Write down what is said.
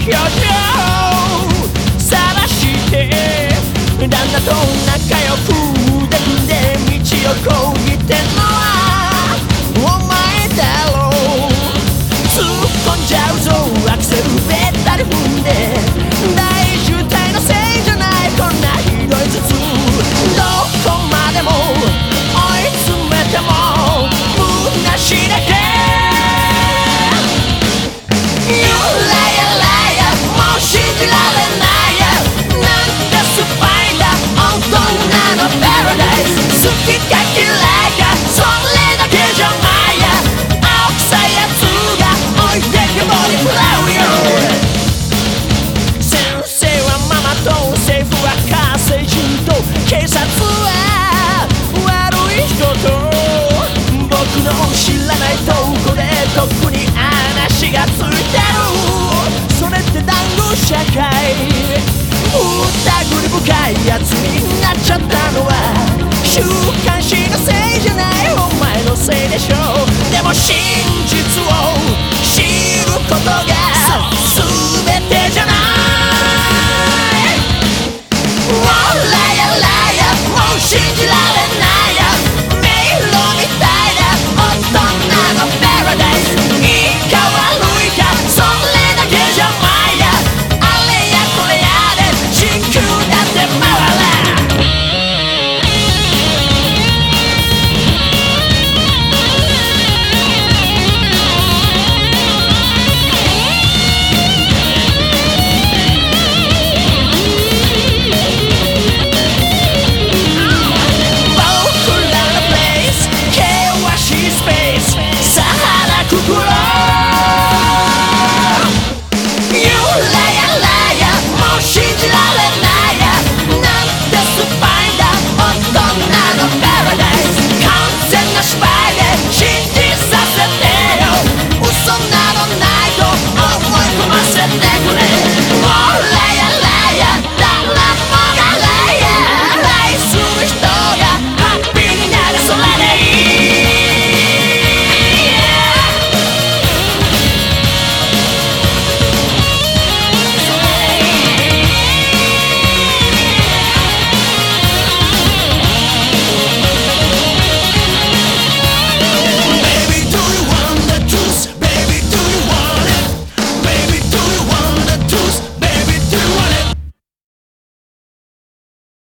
表情晒して旦那と仲良く腕で道をこぎてんのはキカキラがそれだけじゃないや青臭いやつが置いてけぼり食らうよ先生はママと政府は火星人と警察は悪い人と僕の知らないとこで特に話がついてるそれって団子社会疑り深いやつになっちゃったのは週刊誌のせいじゃないお前のせいでしょでも